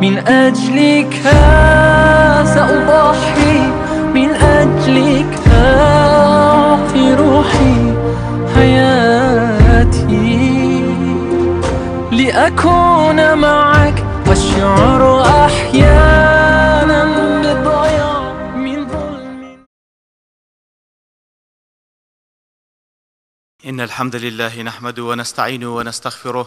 من أجلك سأضحي من أجلك أعطي روحي حياتي لأكون معك والشعر أحيانا بالضياع من ظلم إن الحمد لله نحمد ونستعين ونستغفره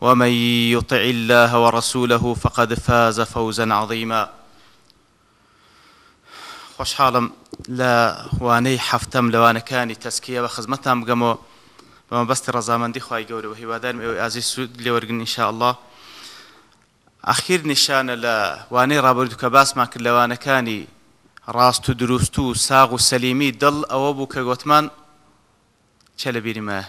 ومن يطع الله ورسوله فقد فاز فوزا عظيما خوشحاڵم لە وانەی حەفتەم لەوانەکانی تەسکیە بە خزمەتان بگەمەوە بەمەبەستی ڕزامەندی خی گەورە و هیوادارم ئێوە ئازی سوود لێوەرگن ئینشاءله ئەخیر نیشانە لە وانەی ڕابردوکە باسمان کرد لەوانەکانی ڕاست و دروست و ساغ و سەلیمی دڵ ئەوە بوو کە گوتمان چە لە بیریمە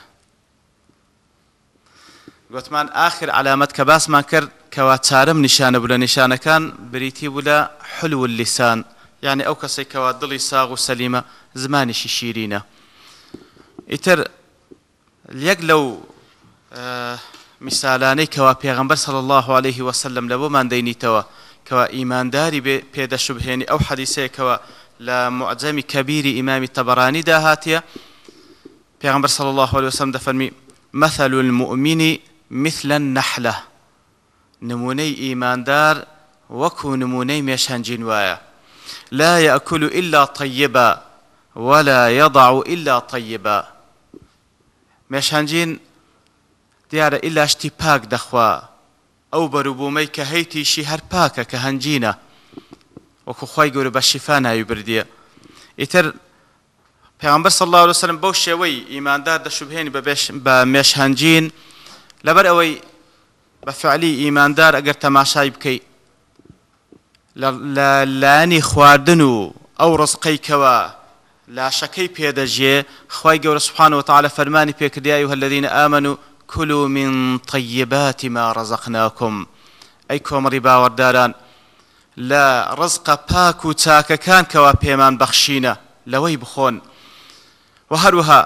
گوتمان آخر علامەت کە باسمان کرد کەوا چارم نیشانە بوو لە نیشانەکان بریتی بوو لە حلو لیسان یعنی ئەو کەسێک کەوا دڵی ساغ و سەلیمە زمانیشی شیرینە ئیتر یەک لەو میسالانەی کەوا پێغمبەر صلی الله عليه وسلم لە بۆمان دەینیتەوە کەوا ئیمانداری پێدەشبهێنی ئەو حەدیسەیەکەوە لە معجەمی کەبیری ئیمامی تەبەرانی داهاتیە پێغمبەر صلی الله عليه وسلم دەفەرمی مثل المؤمن مثل النحلة نمونەی ئیماندار وەکو نمونەی مێشەنجین وایە لا يأكل إلا طيبا ولا يضع إلا طيبا مێشەنجین دیارە ئیلا شتی پاک دەخوا ئەو بەروبوومەی کە هەیتیشی هەر پاکە کە هەنجینە وەکو خی گەورە بە شیفا ناوی بردیە ئیتر پێغمبەر صلی الله عليه وسلم بەو شێوەی ئیماندار دەشوبهێنی بە مێشهەنجین لەبەر ئەوەی بەفعلی ئیماندار ئەگەر تەماشای بکەیت لە لانی خواردن و ئەو ڕزقەیکەوە لاشەکەی پێدەژێ خی گەورە سوبحانەوە تاالە فەرمانی پێکردیایی و هەلدەینە ئامن و کلو من طیباتی ما ڕزەقناکم ئەی کۆمەڕی باوەڕداران لە ڕزقە پاک و چاکەکان کەوا پێمان بەخشینە لەوەی بخۆن و هەروها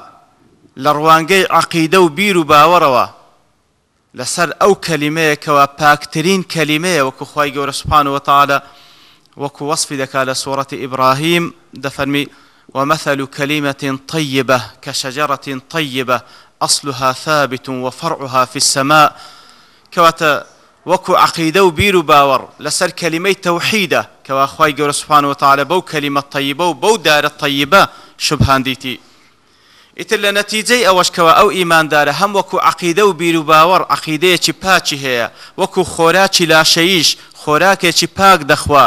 لە ڕوانگەی عقیدە و بیر و باوەڕەوە لەسەر ئەو کەلیمەیەکەوە پاکترین کەلیمەیە وەکو خی گەورە سوپان وتالە وەکو وەصفی دەکا لە سوورەتی ئیبراهیم دەفەرمی ومثل كلمة طيبة كشجرة طيبة أصلها ثابت وفرعها في السماء كواتا وكو عقيدة وبير باور لسر كلمة توحيدة كوا أخوي سبحانه وتعالى بو كلمة طيبة وبو دار الطيبة شبهان ديتي ئیتر لە نەتیجەی ئەوەشکەوە ئەو ئیماندارە هەم وەکو عقیدە و بیر و باوەڕ عقیدەیەکی پاچی هەیە وەکو خۆراکی لاشەیش خۆراکێکی پاک دەخوا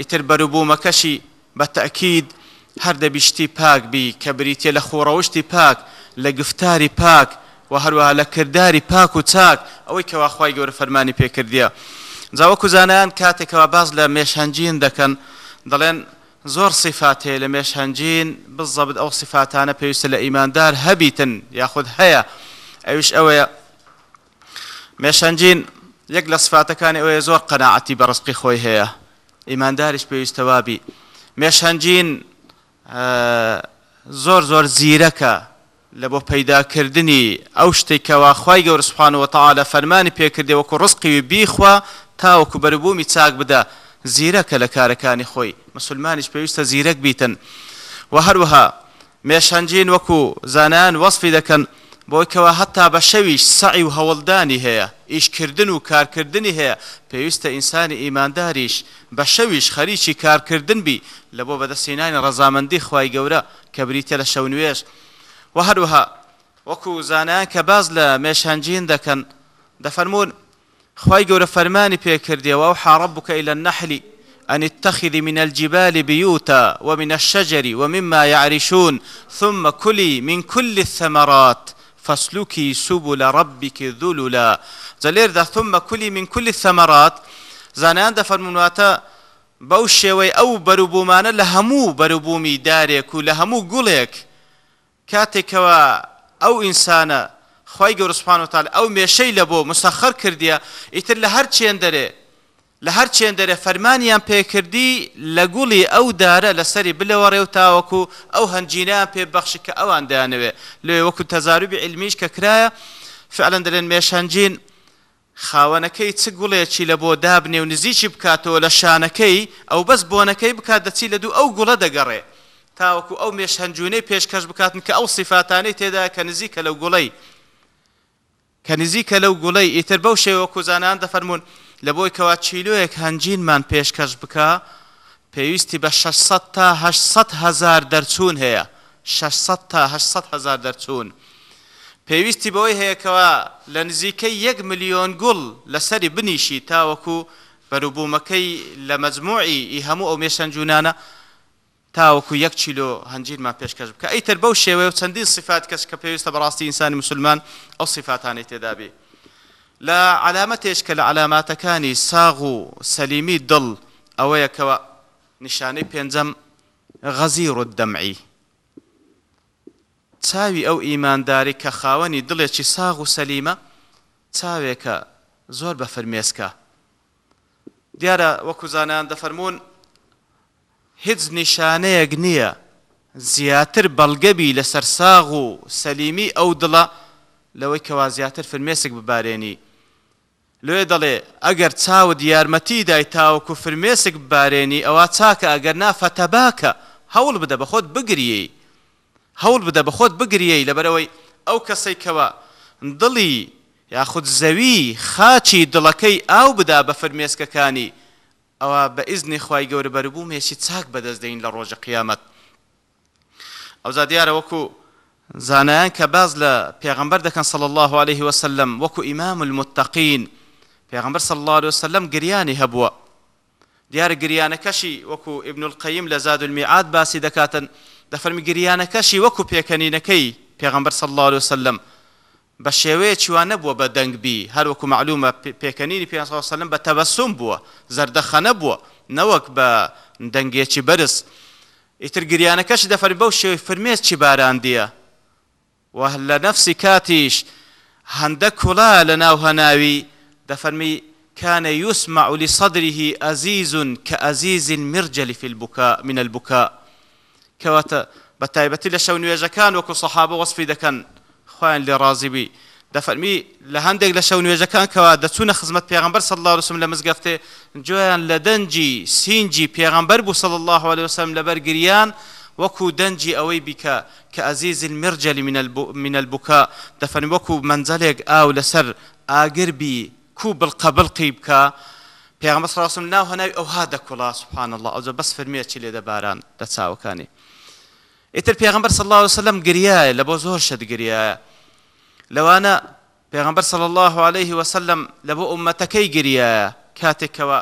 ئیتر بەروبوومەکەشی بە تەکید هەر دەبیشتی پاک بی کە بریتە لە خۆڕەوشتی پاک لە گفتاری پاک و هەروەها لە کردداری پاک و چاک ئەوەی کەواخوای گەورە فەرمانی پێکردیە. جاوەکو زانیان کاتێکەوە باز لە مێشەنجین دەکەن دەڵێن زۆر سیفاتەیە لە مێش هەنجین بزەبت ئەو سیفاتانە پێویستە لە ئیماندار هەبیتن یاخود هەیە ئەوش ئەوەیە مێشەنجین یەک لە سفاتەکانی ئەوەیە زۆر قەنەعەتی بە ڕستقی خۆی هەیە ئیمانداریش پێویستەوابی مێشەنجین زۆر زۆر زیرەکە لە بۆ پەیداکردنی ئەو شتێکەوە خی گەورسپانەوە تاالە فەرمانی پێکردێ وەکو ڕستقی بیخوا تاوەکو بەربوومی چاک بدە زیرەکە لە کارەکانی خۆی مسلمانیش پێویستە زیرەک بیتن و هەروەها مێشەنجین وەکو زانان وەصفی دەکەن بۆی کەەوە هەتا بە شەویش سعی و هەوڵدانی هەیە ئیشکردن و کارکردنی هەیە پێویستە ئینسانی ئیمانداریش بە شەویش خەریکی کارکردن بی لە بۆ بەدەستێنانی ڕەزامەندی خی گەورە کە بریتە لە شەو نوێش و هەروەها وەکو زانان کە باز لە مێشەنجین دەکەن دەفەرمونون خی گەورە فەرمانی پێکردیەوە و حارب بکە لە نەحلی أن اتخذي من الجبال بيوتا ومن الشجر ومما يعرشون ثم كلي من كل الثمرات فاسلكي سبل ربك ذللا زلير ذا ثم كلي من كل الثمرات زانان دفر منواتا بەو شێوەی ئەو بەروبوومانە لە هەموو بەروبوومی دارێک و لە هەموو گوڵێک کاتێکەوە ئەو ئینسانە خی گەورسپان وتال ئەو مێشەی لە بۆ مسەخر کردیە ئیتر لە هەر چێندەرێ لە هەر چێندەرێ فەرمانیان پێکردی لە گوڵی ئەو دارە لەسەری بلەوە ڕێوتاوەکو ئەو هەنجینیان پێبەخشی کە ئەوان دایانەوێ لێ وەکو تەزاروبی علمیش کە کرایە فعلەن دەلێن مێشانجین خاوەنەکەی چ گوڵێکی لە بۆ دابنێ و نزییکی بکاتەوە لە شانەکەی ئەو بەس بۆنەکەی بکات دەچی لە دوو ئەو گوڵە دەگەڕێ تاوەکو ئەو مێشهنجونەی پێشکەش بکاتن کە ئەو سیفاتانەی تێدا کە نزیکە لەو گوڵەی کە نزیکە لەو گوڵی ئیتر بەو شێوە کوزانان دەفەرمونون لە بۆی کەوا چیلوەیەک هەنجینمان پێشکەش بکە پێویستی بە 600 تا 600 هزار دەرچوون هەیە 600 تا 600 هزار دەرچوون پێویستی بەوەی هەیەکەوە لە نزیکەی 1 میلیۆن گوڵ لەسەری بنیشی تاوەکو بەروبوومەکەی لە مەجموعی هەموو ئەو مێشەنجونانە تاوەکو یەک چیلۆ هەنجیرمان پێشکەش بکە ئەیتر بەو شێوەیە و چەندین سیفات کەس کە پێویستە بەڕاستی ئینسانی مسلمان ئەو سیفاتانی تێدابێ لە علامەتێش کە لە علاماتەکانی ساغ و سەلیمی دڵ ئەوەیە کەەوە نیشانەی پێنجەم غەزی ڕدەمعی چاوی ئەو ئیمانداری کە خاوەنی دڵێکی ساغ و سەلیمە چاوێکە زۆر بە فرمێسکە دیارە وەکوزانان دەفەرمونون هیچ نیشانەیەک نییە زیاتر بەڵگەبی لە سەرساغ و سەلیمی ئەو دڵە لەوەی کەوا زیاتر فرمێسک ببارێنی لێ دەڵێ ئەگەر چاوت یارمەتی دای تاوەکو فرمێسک ببارێنی ئەوە چاکە ئەگەر نافەتەباکە هەوڵ بدە بە خۆت بگریەی هەوڵ بدە بە خۆت بگریەی لەبەرەوەی ئەو کەسەی کەوە دڵی یاخود زەوی خاچی دڵەکەی ئاو بدا بە فرمێسکەکانی ئەوە بە ئیزنی خی گەورە بەربوو مێسی چاک بەدەستدەین لە ڕۆژە قیامەت ئەو زادیارە وەکو زانایان کە باز لە پێغمبەر دەکەن سڵ الله عليه وسلم وەکو ئیمام المتەقین پێغمبەر سڵ الله عليه وسلم گریانی هەبووە دیارە گریانەکەشی وەکو ئبن القیم لە زاد المیعاد باسی دەکاتن دەفەرمی گریانەکەشی وەکو پێکەنینەکەی پێغمبەر سڵ الله عليه وسلم بە شێوەیەکی وانە بووە بە دەنگبی هەروەکو معلومە پێکەنینی پێسەلم بە تەبەسم بووە زەردەخەنە بووە نەوەک بە دەنگێکی بەرز ئیتر گریانەکەش دەفەر بەو شێوی فرمێزی باراندیە و لە نەفسی کاتیش هەندە کوڵا لە ناو هەناوی دەفەرمی كان يسمع لصدره أزيز كأزيز مرجل في البكاء من البكاء كواتا بەتایبەتی لە شەو نوێژەکان وەکو سەحابە وەصفی دەکەن خۆیان لێ ڕازیبی دەفەرمی لە هەندێک لە شەو نوێژەکان کەوا دەچوونە خزمەت پێغمبەر صلی الله وسلم لە مزگەفتێ جویان لە دەنجی سینجی پێغمبەر بوو صلی الله عليه وسلم لەبەر گریان وەکو دەنجی ئەوەی بیکە کە ئەزیز مرجلی من البکا دەفەن وەکو منزلێک ئاو لەسەر ئاگربی کو بڵقە بڵقی بکە پێغمبەر صلی الله وسلم ناو هەناوی ئەوها دەکوڵا سبحان الله ئەوجا بەس فەرمیەکی لێ دەباران دەچاوەکانی ئیتر پێغمبەر صلی الله وسلم گریایە لە بۆ زۆر شەد گریایە لەوانە پێغمبەر صلى الله عليه وسلم لە بۆ ئومەتەکەی گریایە کاتێکەوە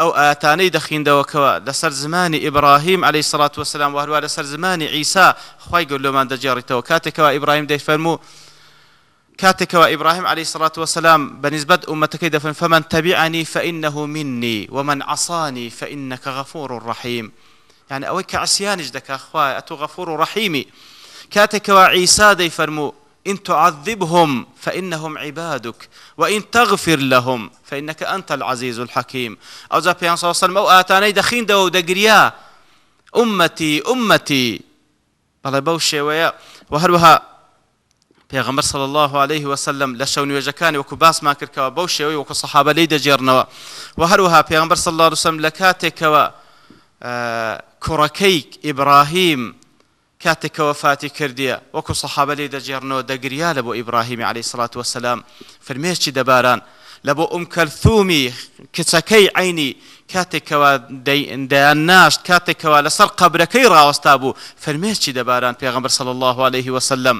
ئەو ئاتانەی دەخیندەوەکەوە لەسەر زمانی ئیبراهیم عليه سلاات وسلام وهروە لەسەر زمانی عیسا خی گەلۆمان دەجێڕیتەوە کاتێکەوە ئیبراهیم دەیفەرموو كاتكوا إبراهيم عليه الصلاة والسلام بنسبة أمتك دفن فمن تبعني فإنه مني ومن عصاني فإنك غفور رحيم يعني أوك عسيانج دك أخوة أتو غفور رحيمي كاتكوا عيسى دي فرمو إن تعذبهم فإنهم عبادك وإن تغفر لهم فإنك أنت العزيز الحكيم أو زبي صلى الله عليه وسلم أو آتاني دخين دو دقريا أمتي أمتي بەڵێ بەو شێوەیە و هەروەها پێغەمبەر صلی الله عليه وسلم لە شەو نوێژەکانی وەکو باسمان کردکەوە بەو شێوەی وەکو سەحابە لی دەجێڕنەوە و هەروەها پێغەمبەر صلی الله وسلم لە کاتێکەوە کوڕەکەی ئیبراهیم کاتێکەوە فاتی کردیە وەکو سەحابە لێ دەجێڕنەوە دەگریا لە بۆ ئیبراهیمی عليه سڵات وسلام فرمێشی دەباران لە بۆ ئوم کەلثومی کچەکەی عینی کاتێکەوە دەیان ناشت کاتێکەوە لەسەر قبرەکەی ڕاوەستا بوو فرمێشی دەباران پێغمبەر صلی الله عليه وسلم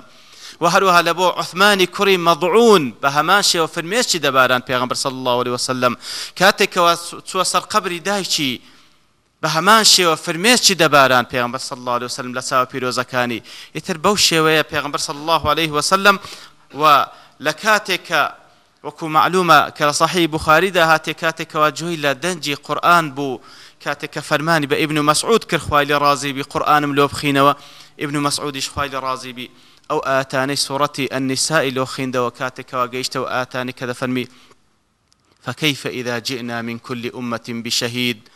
و هەروها لە بۆ عثمانی کوڕی مەضعون بە هەمان شێوە فرمێشی دەباران پێغمبەر صلی الله عليه وسلم کاتێکەوە چوە سەر قبری دایکی بە هەمان شێوە فرمێشی دەباران پێغمبەر صلی الله عليه وسلم لە چاو پیرۆزەکانی ئیتر بەو شێوەیە پێغمبەر صلی الله عليه وسلم و لە کاتێک کە وەکو معلومە کە لە صحی بخاریدا هاتێ کاتێکەوە جوی لە دەنجی قورآن بوو کاتێک کە فەرمانی بە ئیبن و مەسعود کردخوای لە ڕازیبی قورآنم لۆ بخینەوە ئیبن و مەسعودیش خوای لە ڕازیبی ئەو ئاتانەی سوڕەتی ئەنیسایی لۆ خوێندەوە کاتێکەوە گەیشتەوە ئاتانی کە دەفەرمی فكيف إذا جئنا من كل أمة بشهيد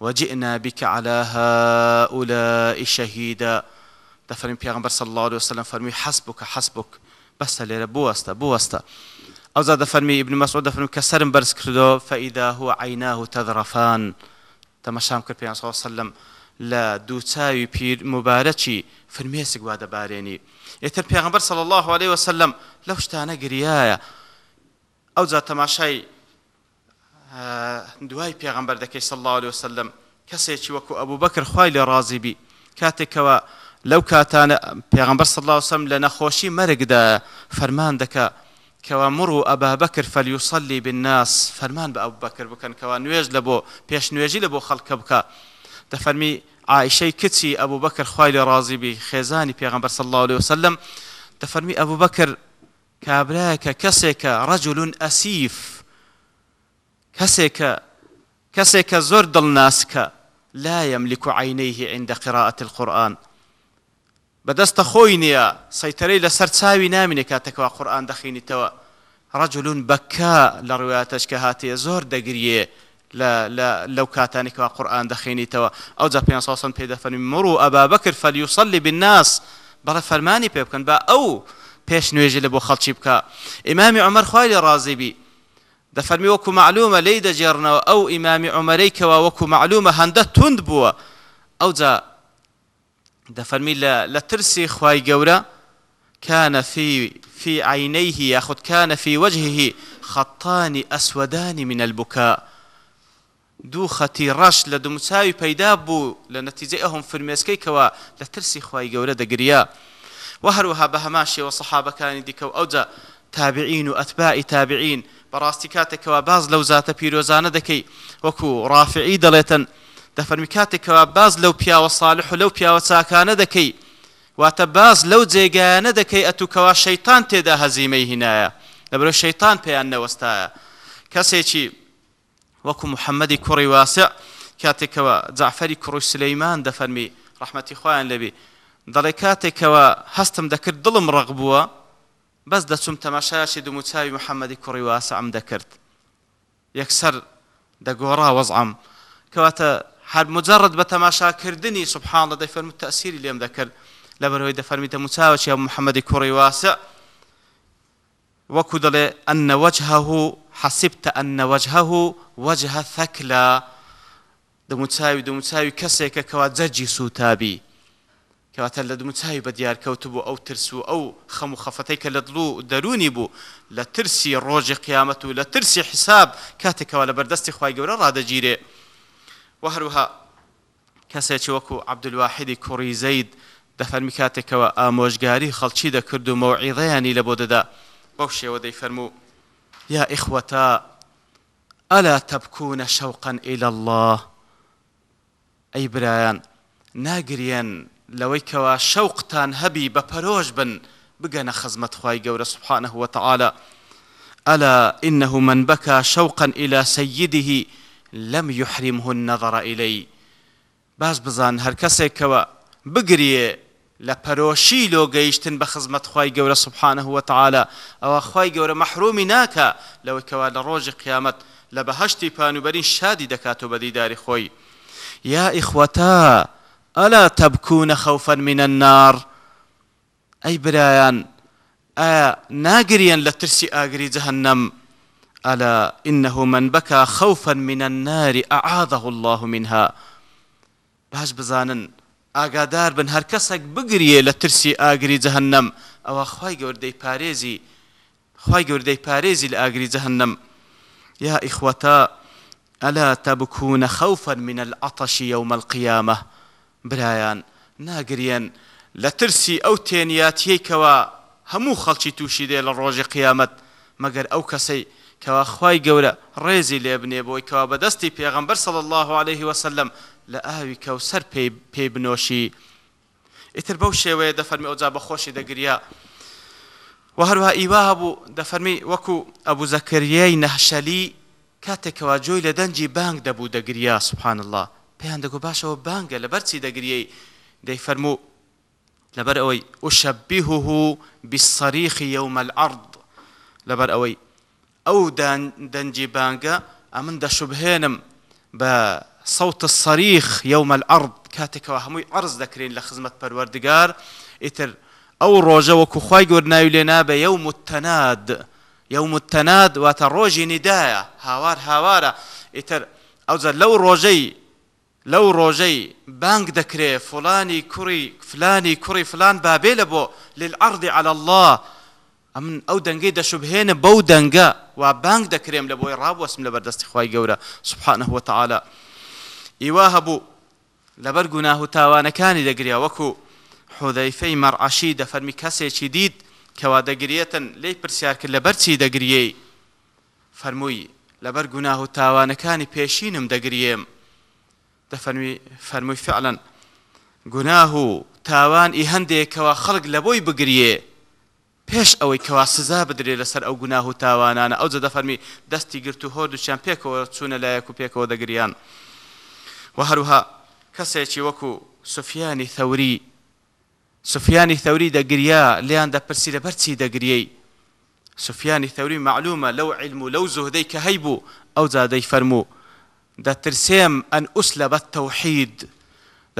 وجئنا بك على هؤلاء شهيدا دفرمي پیغمبر صلى الله عليه وسلم فرمي حسبك حسبك بس ليرة بوستا بوستا او زاد فرمي ابن مسعود دفرمي كسرم برز كردو فإذا هو عيناه تذرفان تمشام کرد پیغمبر صلى الله عليه وسلم لا دوتاوي پیر مبارکی فرمێسک وا دەبارێنی ئێتر پێغمبەر صلى الله عليه وسلم لەو شتانە گریایە ئەو جا تەماشای دوای پێغمبەر دەکەی سەڵ الله عليه وسلم کەسێکی وەکو ئەبوو بەکر خی لە ڕازیبی کاتێکەوە لەو کاتانە پێغمبەر سەڵ الله وسلم لە نەخۆشی مەرگدا فەرمان دەکە کەوا مڕ و ئەبا بەکر فەلیوسەلی بالناس فەرمان بە ئەو بەکر بکەن کەوا نوێژ لە بۆ پێش نوێژی لە بۆ خەڵکە بکە دەفەرمی عیشەی کچی ئەبوو بەکر خی لە ڕازیبی خێزانی پێغمبەر سەڵ الله عليه وسلم دەفەرمی ئەبوو بەکر کابراکە کەسێکە ڕەجلون ئەسیف کەسێکە کەسێکە زۆر دڵناسکە لا يملك عينيه عند قراءة القرآن بدست خوينيا سيطري لسرتاوي نامني كاتكوا قرآن دخيني توا رجل بكى لرواياتش كهاتي زور دقريه لا لا لو كاتانك قرآن دخيني توا أو جابين صوصا بيدا فنمروا أبا بكر فليصلي بالناس بلا فرماني بيبكن با أو بيش نويجي لبو خلشي بكا إمام عمر خوالي رازي بي دەفەرمی وەکو معلومە لی دەجێڕنەوە ئەو ئیمامی عمەرەیکەوە وەکو معلومە هەندە تند بووە ئەو جا دەفەرمی لە ترسی خی گەورە كان في في عينيه ياخذ كان في وجهه خطان أسودان من البكاء دوو خەتی ڕەش لە دومساوی پەیدا بوو لە نەتیجە ئەهم فرمێسکەیکەوە لە ترسی خی گەورە دەگریا و هەروها بە هەماشێەوە سەحابەکانی دیکە و ئەوجا تابعین و ئەتباعی تابعین بەڕاستی کاتێکەوە باز لەو زاتە پیرۆزانە دەکەی وەکو ڕافعی دەڵێتن دەفەرمی کاتێکەوە باز لەو پیاوە ساالح و لەو پیاوە چاکانە دەکەی واتە باز لەو جێگایانە دەکەی ئەتوکەوا شەیتان تێدا هەزیمەی هینایە لەبرە شەیتان پێیان نەوەستایە کەسێکی وەکو محەممەدی کوڕی واسع کاتێکەوە جعفەری کوڕی سلەیمان دەفەرمی ڕحمەتی خۆیان لەبی دەڵێ کاتێکەوە هەستم دەکرد دڵم ڕق بووە بەس دەچوم تەماشایشی دوموچاوی محەممەدی کوڕی واسە ئەم دەکرد یەکسەر دەگۆڕا وەزعم کەواتە هەر مجرد بە تەماشاکردنی سبحانڵە دەیفەرمو تەسیری لێم دەکرد لە بەرەوەی دەفەرمیتە موچاوەی ئەو محەممەدی کوڕی واسە وەکو دەڵێ ئەنەوەجهه حەسیبتە ئەنەوەجهه وەجهە ثەکلا دموچاوی دموچاوی کەسێکە کەوا جەجی سوتابی کەواتە لە دومچوی بە دیارکەوت بوو ئەو ترس و ئەو خەم و خەفەتەی کە لە دڵ و دەرونی بوو لە ترسی ڕۆژی قیامەت و لە ترسی حساب کاتێکەوە لە بەردەستی خی گەورە ڕدەگیرێ و هەروها کەسێکی وەکو عبدواحدی کوڕی زەید دەفەرمی کاتێکەوە ئامۆژگاری خەڵکی دەکرد و مەوعیڕیانی لە بۆ دەدا بەو شێوە دەی فەرموو یا ئیخوەتا ئەلا تەبکوونە شەوقەن ئیل الله ئەی برایان ناگرێن لەوەی کەوا شەوقتان هەبی بە پەرۆژ بن بگەنە خزمەت خی گەورە سبحانه وتعاالە ألا إنه من بكى شوقا إلى سيده لم يحرمه النظر إلي باز بزان هەر کەسێکەوە بگرێ لە پەرۆشی لۆ گەیشتن بە خزمەت خی گەورە سبحانه وتعاالە ئەوە خی گەورە مەحرومی ناکە لەوەکەوا لە ڕۆژی قیامەت لە بەهشتی پانوبەرین شادی دەکاتەوە بەدیداری خۆی یا ئیخوەتە ئەلا تەبکوونە خەوفەن منە نار ئەی برایان ئایا ناگرێن لە ترسی ئاگری جەهنم ئەلا إنه من بكى خوفا من النار أعاذه الله منها باش بزانن ئاگادار بن هەر کەسێک بگریە لە ترسی ئاگری جەهنم ئەوە خی گەوردەی پارێزی خی گەوردەی پارێزی لە ئاگری جەهنم یا ئیخوەتە ئەلا تەبکوونە خەوفەن منە العتەشی یومە القیامە برایان ناگرێن لە ترسی ئەو تێنیاتیەکەوە هەموو خەڵکی تووشی دێ لە ڕۆژی قیامەت مەگەر ئەو کەسەی کەوا خی گەورە ڕێزی لێ بنێ بۆی کەوا بەدەستی پێغمبەر سەڵ الله عليه وسلم لە ئاوی کەو سەر پێی بنۆشی ئیتر بەو شێوەیە دەفەرمی ئەوجا بەخۆشی دەگریا و هەروها ئیوا بوو دەفەرمی وەکو ئەبوو زەکریای نەحشەلی کاتێکەوە جۆی لە دەنجی بانگ دەبوو دەگریا سبحان الله پێیان دەگو باشەوە بانگە لە بەرچی دەگریەی دەی فەرموو لەبەر ئەوەی وشەبیهوه بیسەریخی یومە الأرض لەبەر ئەوەی ئەو دەنجی بانگە ئەمن دەشبهێنم بە سەوت الصەریخ یومە الأرض کاتێکەوە هەمووی ئەرز دەکرێن لە خزمەت پەروەردگار ئیتر ئەو ڕۆژە وەکو خی گۆرناوی لێنا بە یو متەناد یو متەناد واتە ڕۆژی نیدایە هاوار هاوارە ئیتر ئەو لەو ڕۆژەی لەو ڕۆژەی بانگ دەکرێ فلانی کوڕی فلانی کوڕی فلان بابێ لە بۆ للعرضی على الله ئەمن ئەو دەنگەی دەشبهێنە بەو دەنگە و بانگ دەکرێم لە بۆی ڕابوەسم لە بەردەستی خی گەورە سبحانەوە تعاالە ئیوا هەبوو لەبەر گوناه و تاوانەکانی دەگریا وەکو حودەیفەی مەرعشی دەفەرمی کەسێکی دیت کەوا دەگرێتن لی پرسیار کرد لە بەرچی دەگریەی فەرمووی لەبەر گوناه و تاوانەکانی پێشینم دەگریم دەفەنوی فەرمووی فعلەن گوناه و تاوانی هەندێکەوە خەڵک لە بۆی بگریێ پێش ئەوەی کەوا سزا بدرێت لەسەر ئەو گوناه و تاوانانە ئەو جە دەفەرمی دەستی گرت و هۆردوچیان پێکەوە چوونە لایەک و پێکەوە دەگریان و هەروها کەسێکی وەکو سوفیانی ثەوری سوفیانی ثەوری دەگریا لیان دەپرسی لە بەرچی دەگریەی سوفیانی ثەوری معلومە لەو علم و لەو زهدەی کە هەیبوو ئەو زادەی فەرموو دەترسێم ئەن ئوس لە بە تەوحید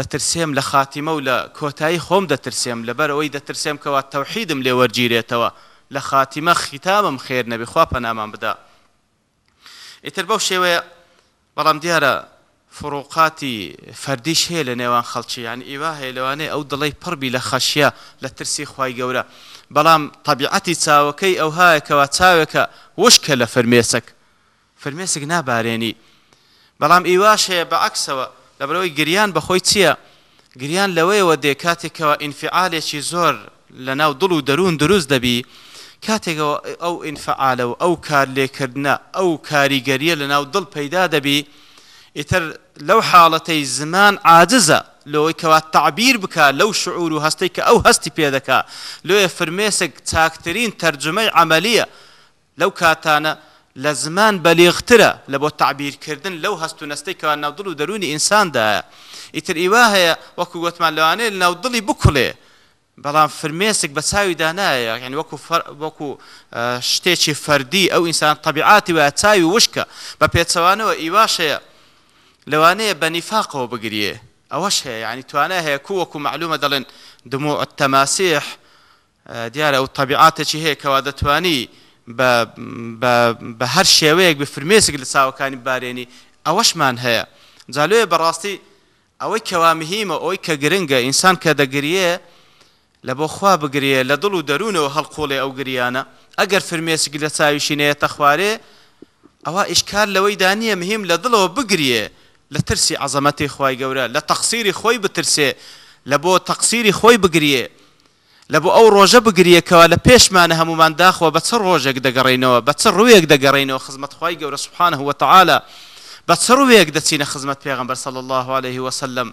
دەترسێم لە خاتیمە و لە کۆتایی خۆم دەترسێم لەبەرەوەی دەترسێم کەوا تەوحیدم لێ وەرگیرێتەوە لە خاتیمە خیتابم خێر نەبی خوا پەنامان بدا ئیتر بەو شێوەیە بەڵام دیارە فڕۆقاتی فەردیش هەیە لە نێوان خەڵکی یان ئیوا هەیە لەوانەیە ئەو دڵی پڕبی لە خەشیە لە ترسی خی گەورە بەڵام طبیعەتی چاوەکەی ئەوهایەکەوە چاوێکە وشکە لە فەرمێسک فەرمێسک نابارێنی بەڵام ئیواش هەیە بە عکسەوە لەبرەوەی گریان بەخۆی چییە گریان لەوەیەوە دێ کاتێکەوە ئینفعالێکی زۆر لە ناو دڵ و دەروون دروست دەبی کاتێکەوە ئەو ئینفعالە و ئەو کار لێکردە ئەو کاریگەریە لە ناو دڵ پەیدا دەبی ئیتر لەو حاڵەتەی زمان عاجزە لەوەی کەوا تعبیر بکە لەو شعور و هەستەی کە ئەو هەستی پێدەکا لێ فرمێسک چاکترین تەرجمەی عملیە لەو کاتانە لە زمان بەلیغترە لە بۆ تعبیرکردن لەو هەست و نستەی کەوا ناودڵ و دەرونی ئینساندایە ئیتر ئیوا هەیە وەکو گوتمان لەوانەیە لە ناودڵی بکوڵێ بەڵام فرمێسک بە چاوی دانایە یعنی وەکو وەکو شتێکی فەردی ئەو ئینسان طبیعاتی وە چاوی وشکە بە پێچەوانەوە ئیواشەیە لەوانەیە بە نیفاقەوە بگریێ ئەوەش هەیە ینی توانە هەیە کو وەکو معلومە دەڵێن دمو تەماسیح دیارە ئەو طبیعاتێکی هەیە کەوا دەتوانی بە هەر شێوەیەک بە فرمێسک لە چاوەکانی بارێنی ئەوەشمان هەیە جالوێ بەڕاستی ئەوەی کەوامهیمە ئەوی کە گرنگە ئینسان کە دەگریە لە بۆ خوا بگرێ لە دڵ و دەروونەوە هەڵقۆڵێ ئەو گریانە ئەگەر فرمێسک لە چاویشینەیەتە خوارێ ئەوە ئیشکار لەوەی دانیە مهم لە دڵەوە بگریە لە ترسی عزەمەتی خی گەورە لە تەقسیری خۆی بترسێ لە بۆ تەقسیری خۆی بگریە لە بۆ ئەو ڕۆژە بگریەکەوە لە پێشمانە هەمومان داخەوە بە چ ڕۆژێک دەگەڕینەوە بە چ ڕوویەک دەگەڕینەوە خزمەتخوای گەورە سوبحانه وتعاالە بە چ ڕوویەک دەچینە خزمەت پێغمبەر صل الله عليه وسلم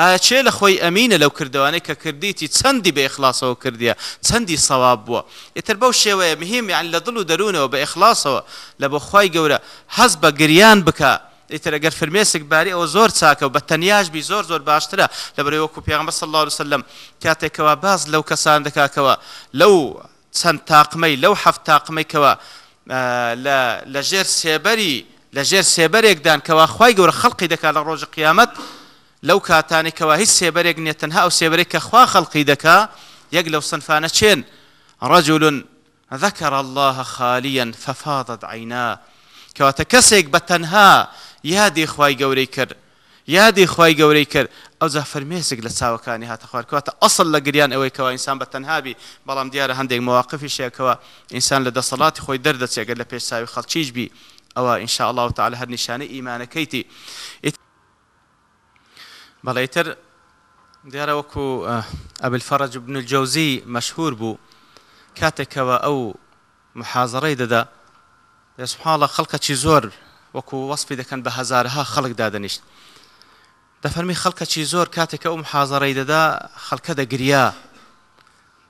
ئاچێ لە خۆی ئەمینە لەو کردوانەی کە کردیتی چەندی بە ئخلاسەوە کردیە چەندی سەواب بووە ئتر بەو شێوەیە مهمی عن لە دڵ و دەروونەوە بە ئخلاسەوە لە بۆ خی گەورە حەز بە گریان بکە ئیتر ئەگەر فرمێسک باری ئەوە زۆر چاکە و بە تەنیاشبی زۆر زۆر باشترە لە بەرەوەکو پیاغمبە صلی الله وسلم کاتێکەوە باز لەو کەسان دەکاکەوە لەو چەند تاقمەی لەو هەفت تاقمەیکەوە لە ژێر سێبەری لە ژێر سێبەرێکدان کەوا خی گەورە خەڵقی دەکا لە ڕۆژ قیامەت لەو کاتانێکەوە هیچ سێبەرێک نیە تەنها ئەو سێبەرێک کە خوا خەڵقی دەکا یەک لەو سنفانە چێن ڕجلون ذكر الله خاليا ففاضت عيناه كواتا كسيك بتنها یادی خی گەورەی کرد یادی خی گەورەی کرد ئەو جا فەرمێسک لە چاوەکانی هاتە خوارکەوەتە ئەسڵ لە گریان ئەوەی کەەوە ئینسان بە تەنهابی بەڵام دیارە هەندێک مواقفی شێکەوە ئینسان لە دەسەڵاتی خۆی دەردەچێگە لە پێشساوی خەڵکیش بی ئەوە ئینشاء الله تعالی هەر نیشانە ئیمانەکەیتی بەڵێتر دیارە وەکو ئەبل فەرج بن الجەوزی مەشهور بوو کاتێکەوە ئەو محازڕەی دەدا دەسحاڵە خەڵکەی زۆر وەکو وەسپی دەکەن بە هزارها خەڵک دادەنیشت دەفەرمی خەڵکەچی زۆر کاتێکە ئەوم حازەڕی دەدا خەڵکە دەگریا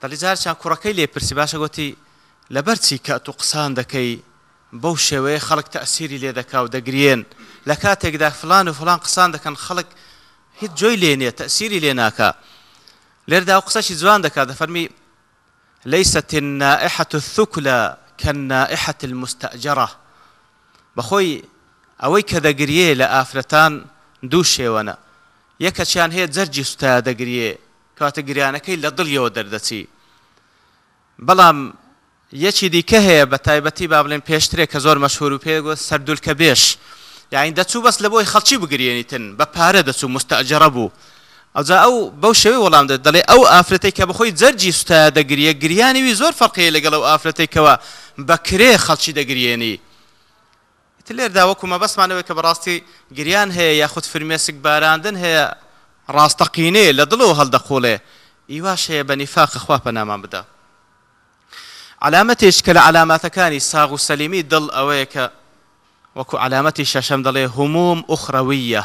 دەلیجار چیان کوڕەکەی لێپرسی باشە گوتی لەبەر چی کە تو قسان دەکەی بەو شێوەیە خەڵک تەسیری لێ دەکا و دەگرێن لە کاتێکدا فلان و فلان قسان دەکەن خەڵک هیچ جۆی لێنێ تەسیری لێ ناکە لێردا و قسەشی جوان دەکات دەفەرمی ليست النائحة الثكلى كالنائحة المستأجرة بخوي ئەوەی کە دەگریێ لە ئافرەتان دوو شێوەنە یەکەچیان هەیە جەرجی سوتا دەگریێ کاتە گریانەکەی لە دڵیەوە دەردەچی بەڵام یەکی دیکە هەیە بە تایبەتی با بڵێن پێشترێک کە زۆر مەشهور و پێگوت سەردولکە بێش یاین دەچوو بەس لە بۆی خەڵکی بگرێنیتن بە پارە دەچوو مستەجرە بوو ئەوجا ئەو بەو شێوی وەڵام دە دەڵێ ئەو ئافرەتێک کە بەخۆی جەرجی سوتا دەگریە گریانیوی زۆر فەرقەیە لەگەڵ ئەو ئافرەتێکەوە بەکرێ خەڵکی دەگرێنی لێر داوەکومە بەسمانەوەی کە بەڕاستی گریان هەیە یاخود فرمێسک باراندن هەیە ڕاستەقینێ لە دڵەوە هەڵدەخۆڵێ ئیواش هەیە بە نیفاق خوا پەنامان بدە علامەتێش کە لە علاماتەکانی ساغ و سەلیمی دڵ ئەوەیە کە وەکو علامەتی شەشەم دەڵێ هەموم ئوخرەویە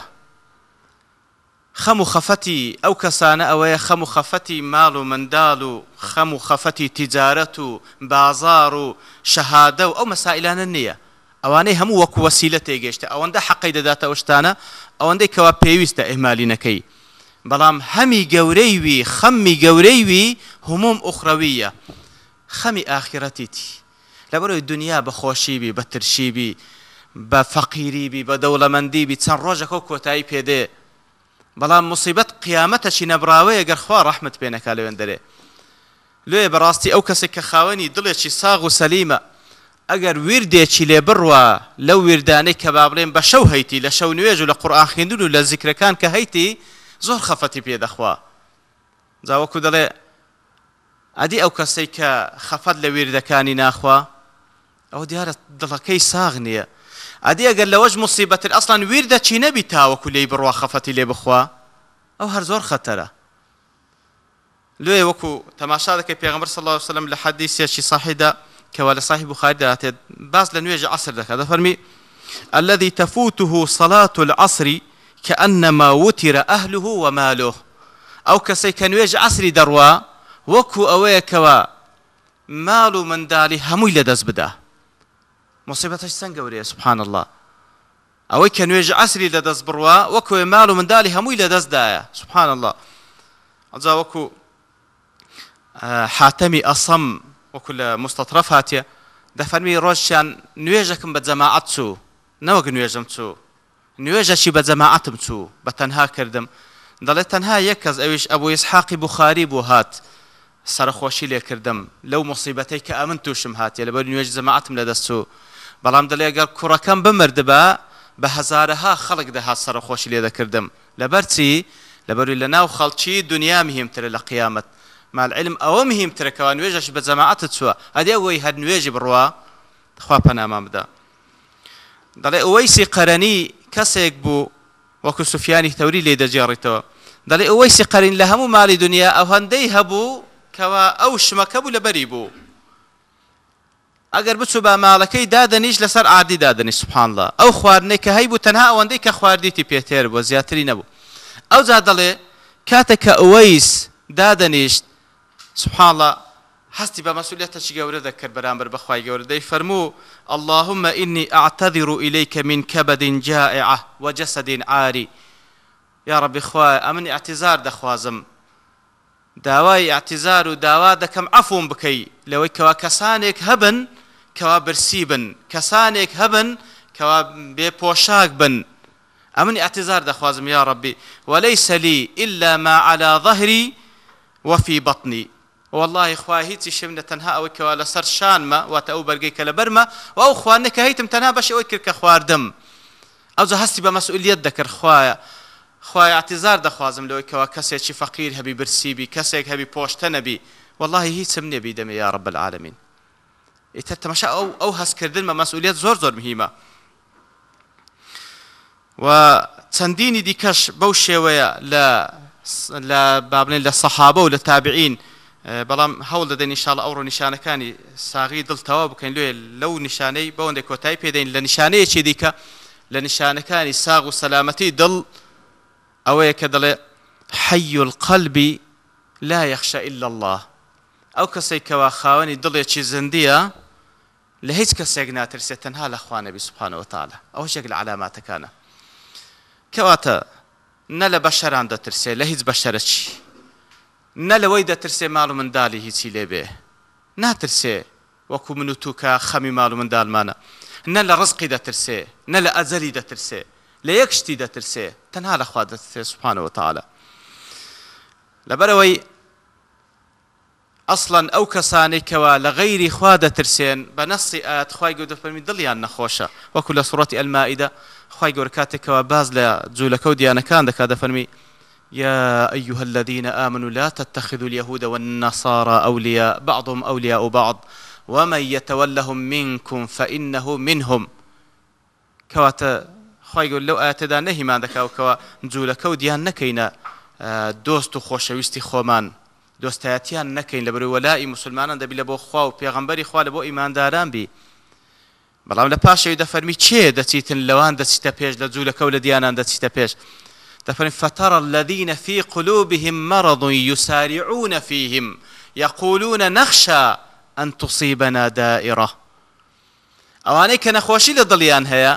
خەم و خەفەتی ئەو کەسانە ئەوەیە خەم و خەفەتی ماڵ و منداڵ و خەم و خەفەتی تیجارەت و بازار و شەهادە و ئەو مەسائلانە نییە ئەوانەی هەموو وەکو وەسیلە تێگەشتە ئەوەندە حەقی دەداتە شتانە ئەوەندەی کەوا پێویستە ئێمالینەکەی بەڵام هەمی گەورەیوی خەممی گەورەیوی هەموم ئوخرەویە خەمی ئاخرەتیتی لەبەرەوەی دنیا بە خۆشیبی بە ترشیبی بە فەقیریبی بە دەوڵەمەندیبی چەند ڕۆژەکە کۆتایی پێدێ بەڵام مصیبەت قیامەتەشی نەبراوەیە گەرخوا ڕحمت پێنەکە لەوێن دەرێ لێ بەڕاستی ئەو کەسێک کە خاوەنی دڵێکی ساغ و سەلیمە ئەگەر وردێکی لێ بڕوە لەو وردانەی کە با بڵێن بە شەو هەیتی لە شەو نوێژ و لە قورآخێندون و لە زیکرەکان کە هەیتی زۆر خەفەتی پێدەخوا زاوەکو دەڵێ ئەدی ئەو کەسەی کە خەفەت لە وردەکانی ناخوا ئەو دیارە دڵەکەی ساغ نییە ئەدی ئەگەر لەوەش مصیبەتر ئەسلان وردە چی نەبی تاوەکو لی بڕوا خەفەتی لێ بخوا ئەو هەر زۆر خەتەرە لێ وەکو تەماشا دەکەی پێغمبەر صلی الله عليه وسلم لە حەدیثێکی صحیحدا کەوا لە صاحب بخاری دەهاتێت باس لە نوێژە عسر دەکات دەفەرمی الذي تفوته صلاة العصر كأنما وتر أهله وماله أو كسي كنويج عصري دروا وكو أويكوا مال من دالي هموي لدز بدا مصيبتش سنگوريه سبحان الله أو كنويج عصري لدز بروا وكو مال من دالي هموي لدز دايا سبحان الله أجا وكو حاتمي أصم وەکو لە مستەطرف هااتێ دەفەرمی ڕۆژیان نوێژەکەم بە جەماعەت چوو نەوەک نوێژم چوو نوێژەشی بە جەماعەتم چوو بە تەنها کردم دەڵێ تەنها یەک کەس ئەویش ئەبوو ئسحاقی بخاری بۆ هات سەرخۆشی لێکردم لەو مصیبەتەی کە ئەمن تووشم هااتێ لەبەر نوێژ جەماعتم لەدەست و بەڵام دەلێگەر کوڕەکەم بمرد بە بە هەزارەها خەڵک دەهات سەرخۆشی لێ دەکردم لەبەرچی لەبەروی لە ناو خەڵکی دنیا مهمترە لە قیامەت مالعلم ئەوە مهمترەکەەوە نوێژەش بە جەماعەتە چووە ئەدێ ئەوەی هەر نوێژی بڕوە خوا پەنامان بدە دەڵێ ئەوەی سی قەرەنی کەسێک بوو وەکو سوفیانی تەوری لێ دەجێڕیتەوە دەڵێ ئەوەی سی قەرین لە هەموو ماڵی دنیا ئەو هەندەی هەبوو کەوا ئەو شمەکە بوو لەبەری بوو ئەگەر بچوو بە ماڵەکەی دادەنیش لەسەر عادی دادنی سوبحانله ئەو خواردنەی کە هەیبوو تەنها ئەوەندەی کە خواردیتی پێتێر بۆ زیاتری نەبوو ئەو جا دەڵێ کاتێک کە ئەوەیس دادەنیشت سبحانڵە هەستی بە مەسوولێتەشی گەورە دەکرد بەرامبەر بەخوای گەورە دەی فەرموو اللهمە ئینی ئاعتەذر و ئیلەیکە من کەبدین جائعه وەجەسەدین ئاری یا ڕەبی خوای ئەمنی ئەتیزار دەخوازم داوای ئەتیزار و داوا دەکەم ئەفوم بکەی لەوەی کەوا کەسانێک هەبن کەوا برسی بن کەسانێک هەبن کەوا بێ پۆشاک بن ئەمنی ئەتیزار دەخوازم یا ڕەبی وەلەی سەلی إلا ما على ظهري وفي بطني والله خوا هیچی شم لە تەنها ئەوەی کەوا لەسەر شانمە واتە ئەو بەرگی کە لە بەرمە و ئەو خوانەکە هیتم تەنها بەش ئەوەی کرد کە خواردم ئەو هەستی بە مەسئولیت دەکرد خوایە خوای عتیزار دەخوازم لەوەی کەوا کەسێکی فەقیر هەبی برسیبی کەسێک هەبی پۆشتە نەبی والله هیچم نەبی دەمە یا رب العالمین ئیتر تەمەشا ئەو ئەو هەستکردن بە مەسئولیت زۆر زۆر مهمە و چەندینی دیکەش بەو شێوەیە لە لە بابنین لە سەحابە و لە تابعین بەڵام هەوڵ دەدەین نیشاڵ ئەوڕۆ نیشانەکانی ساغی دڵتەوا بکەین لێ لەو نیشانەی بەوەندێک کۆتایی پێدەین لە نیشانەیەکی دیکە لە نیشانەکانی ساغ و سەلامەتی دڵ ئەوەیە کە دەڵێ حەی القەلبی لا یەخشە إلا الله ئەو کەسێک کەوا خاوەنی دڵێکی زندیە لە هیچ کەسێک ناترسێت تەنها لە خوانەبی سوبحانەوە تاالە ئەوە شێک لە علاماتەکانە کەواتە نە لە بەشەران دەترسێت لە هیچ بەشەرە چی نە لەوەی دەترسێ ماڵ و منداڵی هیچی لێبێ ناترسێ وەکو من و توکە خەمی ماڵ و منداڵمانە نە لە ڕزقی دەترسێ نە لە ئەزەری دەترسێ لە یەک شتی دەترسێ تەنها لە خوا دەترسێ سوپانەوە تاالە لەبەرەوەی ئەسڵەن ئەو کەسانێکەوە لە غەیری خوا دەترسێن بە نەسی ئاات خی گەور دەفەرمی دڵیان نەخۆشە وەکو لە سوڕەتی ئەلمائیدا خی گەور کاتێکەوە باز لە جوولەکە و دیانەکان دەکات دەفەرمی يا أيها الذين آمنوا لا تتخذوا اليهود والنصارى أولياء بعضهم أولياء بعض ومن يتولهم منكم فإنه منهم كواتا خواهي يقول لو آتدا نهي ما عندك أو كوا نزولك وديان نكينا دوست خوشويستي خومان دۆستایەتیان نەکەین لە بەرەوە وەلای مسلمانان دەبی لە بۆ خوا و پێغمبەری خوا لە بۆ ئیمانداران بی بەڵام لە پاشەوی دەفەرمی چێ دەچیتن لەوان دەچیتە پێش لە جوولەکە و لە دیانان دەچیتە پێش دفن فترى الذين في قلوبهم مرض يسارعون فيهم يقولون نخشى أن تصيبنا دائرة ئەوانەی کە نەخۆشی لە دڵیان هەیە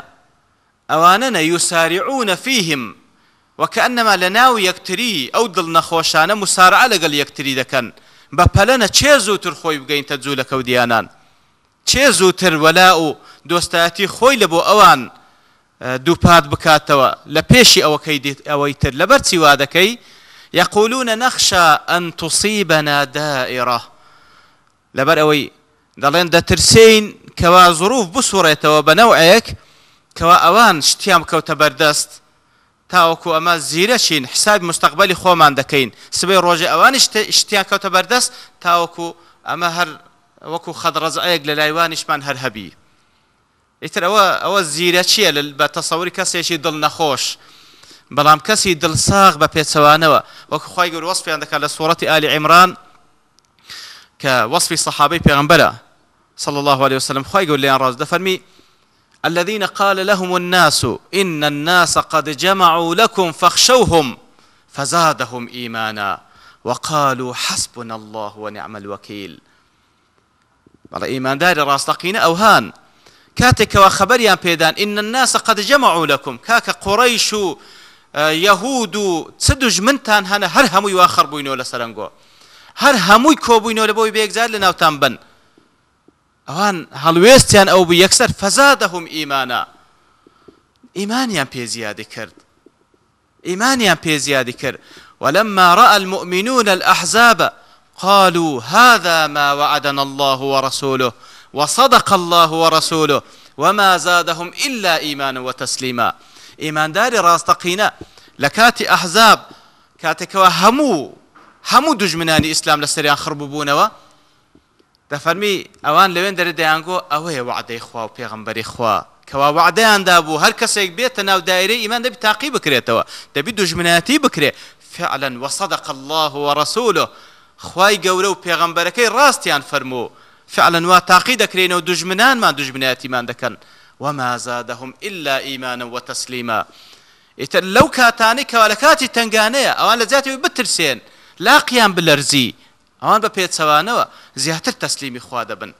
ئەوانە نەیوساریعونە فیهم وەکە ئەنەما لە ناو یەکتری ئەو دڵ نەخۆشانە مسارعە لەگەڵ یەکتری دەکەن بە پەلەنە چێ زووتر خۆی بگەینتە جوو لە کەودیانان چێ زووتر وەلا و دۆستایەتی خۆی لە بۆ ئەوان دووپات بکاتەوە لە پێشی ئەوەکەی ئەوەی تر لەبەر چیوا دەکەی یقولونە نەخشە ئەن تووسیبەنا دائێڕە لەبەر ئەوەی دەڵێن دەترسین کەوا زروف بسوڕێتەوە بەنەوەیەک کەوا ئەوان شتیان کەوتە بەردەست تاوەکو ئەمە زیرەچین حساب مستقبلی خۆمان دەکەین سبەی ڕۆژێ ئەوانی شتیان کەوتە بەردەست تاوەکو ئەمە هەر وەکو خەدڕزەیەک لە لایوانیشمان هەر هەبی. ئیتر ئەوە ئەوە زیرە چییە بە تەسەوری کەسێکی دڵ نەخۆش بەڵام کەسی دڵساغ بە پێچەوانەوە وەکو خی گەور وەسپیان دەکات لە سوورەتی ئالی عیمران کە وەصفی صحابەی پێغمبەرە صلى الله عليه وسلم خی گەور لیان ڕاز دەفەرمی الذين قال لهم الناس إن الناس قد جمعوا لكم فاخشوهم فزادهم إيمانا وقالوا حسبنا الله ونعم الوكيل بەڵە ئیمانداری ڕاستەقینە ئەو هاان کاتێکەوە خبریان پێدان ئین الناس قد جمعوا لكم کاکە قڕیش و یەهود و چ دژمنتان هەنە هەر هەمووی وا خەربووینەوە لە سەرنگۆ هەر هەمووی کۆبووینەوە لە بۆی بێگزار لە ناوتان بن ئەوان هەڵوێستیان ئەو بوو یەکسەر فەزادەهم ئیمانە ئیمانیان پێزیادی کرد ئیمانیان پێزیادی کرد ولما رأى المؤمنون الأحزاب قالوا هذا ما وعدنا الله ورسوله وصدق الله ورسوله وما زادهم إلا إيمانا وتسليما إيمان داري راستقينا لكاتي أحزاب كاتكوا همو همو دجمناني إسلام لسريان خرببونوا دەفەرمی ئەوان لەوێن دەرە دەیانگۆ ئەوەیە وعدەی خوا و پێغمبەری خوا کەوا وعدەیاندا بوو هەر کەسێک بێتە ناو دایرە ئیمان دەبی تاقی بکرێتەوە دەبی دوژمنەتی بکرێ فعلەن وەسەدەق الله وەڕسوولۆ خی گەورە و پێغمبەرەکەی ڕاستیان فەرموو فعلا وا تاقی دەکرێنەوە دژمنانمان دژمناتیمان دەکەن وما زادهم إلا إيمانا وتسليما ئیتر لەو کاتانی کەوا لە کاتی تنگانەیە ئەوان لە جاتی بترسێن لاقییان بلەرزی ئەوان بە پێچەوانەوە زیاتر تەسلیمی خوا دەبن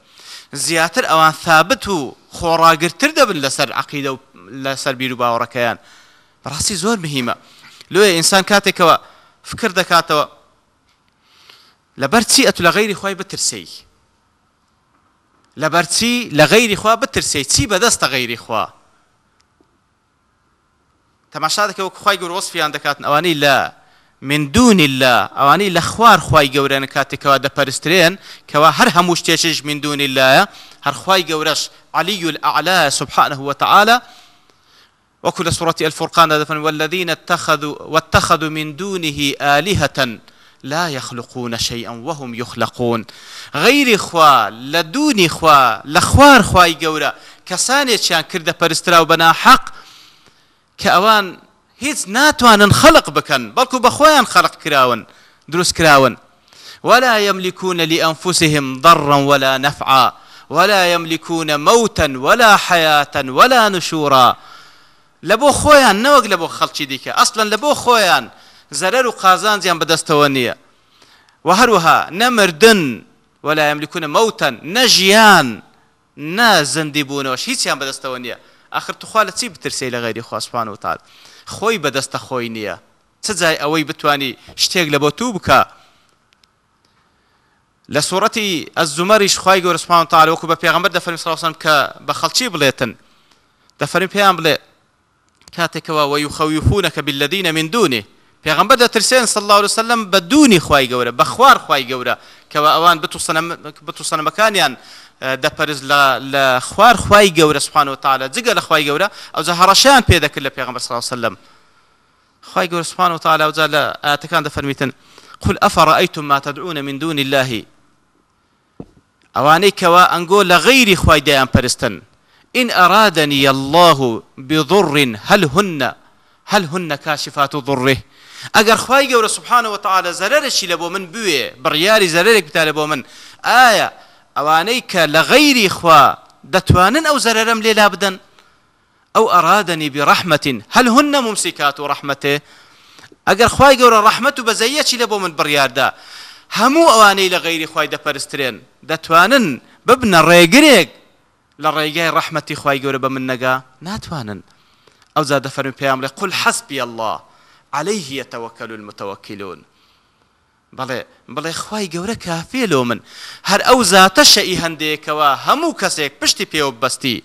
زیاتر ئەوان ثابت و خۆڕاگرتر دەبن لەسەر عقیدە و لەسەر بیر و باوەڕەکەیان بەڕاستی زۆر مهمە لێ ئینسان کاتێکەوە فکر دەکاتەوە لەبەر چی ئەتو لە غیری خۆی بترسی لە بەرچی لە غەیری خوا بترسێ چی بەدەستە غەیری خوا تەماشا دەکەوە خی گەور وەسفیان دەکاتن ئەوانەی لە من دوونی لە ئەوانەی لە خوار خی گەورەن کاتێکەوە دەپەرسترێن کەوا هەر هەموو شتێکش من دوونی لایە هەرخوای گەورەش علی و ئەعلا سبحانه وتعالى وكل سورة الفرقان دفن والذين اتخذوا واتخذوا من دونه آلهة لا يخلقون شيئا وهم يخلقون غيري خوا لدوني خوا لخوار خواي گەورە کەسانێکیان کردە پەرسترا و بەنا حەق کە ئەوان هیچ ناتوانن خەلق بکەن بەڵکو بەخۆیان خەلق کراون دروست کراون ولا يملكون لأنفسهم ضرا ولا نفعا ولا يملكون موتا ولا حياة ولا نشورا لبو خۆیان نەوەک لە بۆ خەڵکی دیکە ئەسلن لە بۆ خۆیان زەرەر و قازانجیان بەدەستەوە نییە و هەروەها نەمردن ولا يملكون موتا نجيان نا زندي بونەوەش هیچیان بەدەستەوە نییە ئاخر توخوا لە چی بترسی لە غیری خواسپان و تال خۆی بەدەستە خۆی نییە چ جای ئەوەی بتانی شتێک لە بۆ تو بکە لە سوورەتی ئەزومەریش خی گەورەسمان تاالوەکو بە پێغمبەر دەفەرمی ساوسم کە بە خەڵکی بڵێتن دەفەرمی پێیان بڵێ کاتێکەوە وەی خەویفونەکە بالەدینە من دوونی پێغمبەر دەترسێن سڵ الله وسلم بە دوونی خی گەورە بە خوار خی گەورە کەەوە ئەوان بتوسەنەمەکانیان دەپەرز لە خوار خی گەورە سبحان و تعاالە جگە لە خی گەورە ئەو هەڕەشیان پێدەکرد لە پێغمبەر سڵ وسلم خی گەورە سبحان و تعاالە وجا لە ئاتەکان دەفەرمیتن قل ئەفڕائیتم ما تدعون من دون الله ئەوانەی کەوا ئەنگۆ لە غیری خی دەیان پەرستن إن أرادني الله بضر هل هن هل هن كاشفات ضره ئەگەر خی گەورە سوبحانەوە تاالە زەرەرشی لە بۆ من بوێ بڕیاری زەرێک بتا لە بۆ من ئایا ئەوانەی کە لە غەیری خوا دەتوانن ئەو زەرەرم لێلا بدەن ئەو ئەرادنی بڕەحمەتین هەل هن ممسیکات و ڕەحمەتێ ئەگەر خی گەورە ڕەحمت و بەزەیەکی لە بۆ من بڕیاردا هەموو ئەوانەی لە غەیری خی دەپەرسترێن دەتوانن ببنە ڕێگرێک لە ڕێگای ڕەحمەتی خی گەورە بە من نەگا ناتوانن ئەوزا دەفەرمی پێیان لێ قل حەسبی الله عليه يتوكل المتوكلون بڵێ بڵێ خی گەورە کافێ لۆ من هەر ئەو زاتە شەئی هەندێکەوە هەموو کەسێک پشتی پێوە بەستی